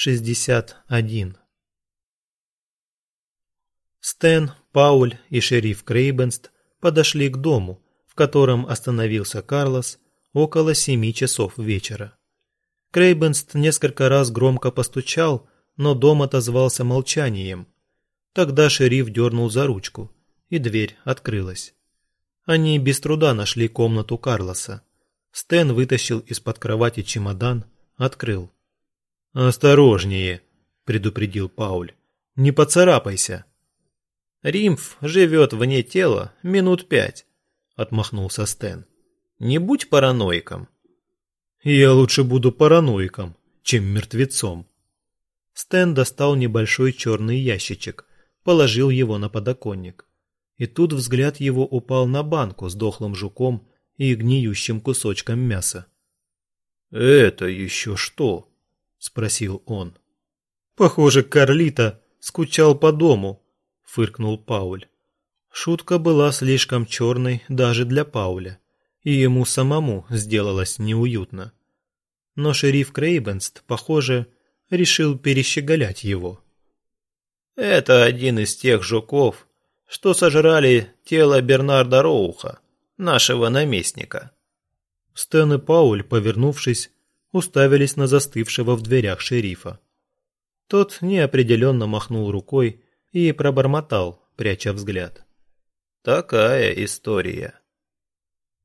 61. Стэн, Пауль и шериф Крейбенст подошли к дому, в котором остановился Карлос около семи часов вечера. Крейбенст несколько раз громко постучал, но дом отозвался молчанием. Тогда шериф дернул за ручку, и дверь открылась. Они без труда нашли комнату Карлоса. Стэн вытащил из-под кровати чемодан, открыл. «Осторожнее», — предупредил Пауль. «Не поцарапайся». «Римф живет вне тела минут пять», — отмахнулся Стэн. «Не будь параноиком». «Я лучше буду параноиком, чем мертвецом». Стэн достал небольшой черный ящичек, положил его на подоконник. И тут взгляд его упал на банку с дохлым жуком и гниющим кусочком мяса. «Это еще что?» – спросил он. «Похоже, Карлита скучал по дому», – фыркнул Пауль. Шутка была слишком черной даже для Пауля, и ему самому сделалось неуютно. Но шериф Крейбенст, похоже, решил перещеголять его. «Это один из тех жуков, что сожрали тело Бернарда Роуха, нашего наместника». Стэн и Пауль, повернувшись, уставились на застывшего в дверях шерифа. Тот неопределенно махнул рукой и пробормотал, пряча взгляд. «Такая история».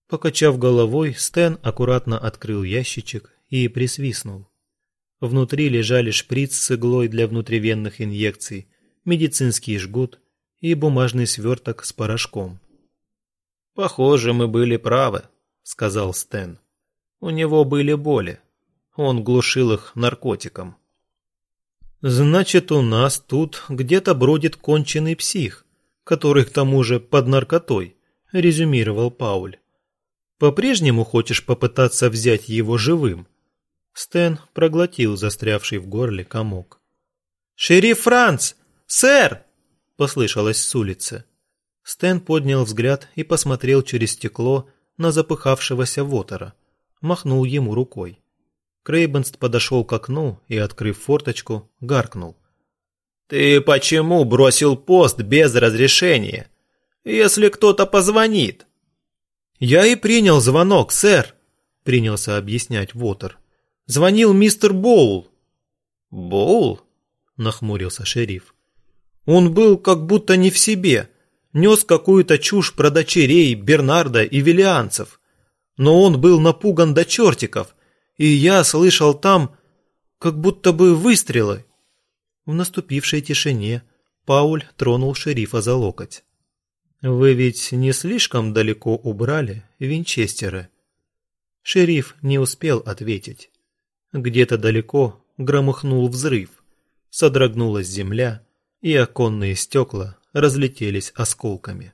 Покачав головой, Стэн аккуратно открыл ящичек и присвистнул. Внутри лежали шприц с иглой для внутривенных инъекций, медицинский жгут и бумажный сверток с порошком. «Похоже, мы были правы», — сказал Стэн. «У него были боли. Он глушил их наркотиком. Значит, у нас тут где-то бродит конченый псих, который к тому же под наркотой, резюмировал Пауль. По-прежнему хочешь попытаться взять его живым? Стэн проглотил застрявший в горле комок. «Шериф Франц! Сэр!» – послышалось с улицы. Стэн поднял взгляд и посмотрел через стекло на запыхавшегося Вотера, махнул ему рукой. Крейбенст подошел к окну и, открыв форточку, гаркнул. «Ты почему бросил пост без разрешения? Если кто-то позвонит?» «Я и принял звонок, сэр», — принялся объяснять Вотер. «Звонил мистер Боул». «Боул?» — нахмурился шериф. «Он был как будто не в себе, нес какую-то чушь про дочерей Бернарда и Виллианцев. Но он был напуган до чертиков» и я слышал там, как будто бы выстрелы. В наступившей тишине Пауль тронул шерифа за локоть. Вы ведь не слишком далеко убрали винчестеры? Шериф не успел ответить. Где-то далеко громыхнул взрыв, содрогнулась земля, и оконные стекла разлетелись осколками.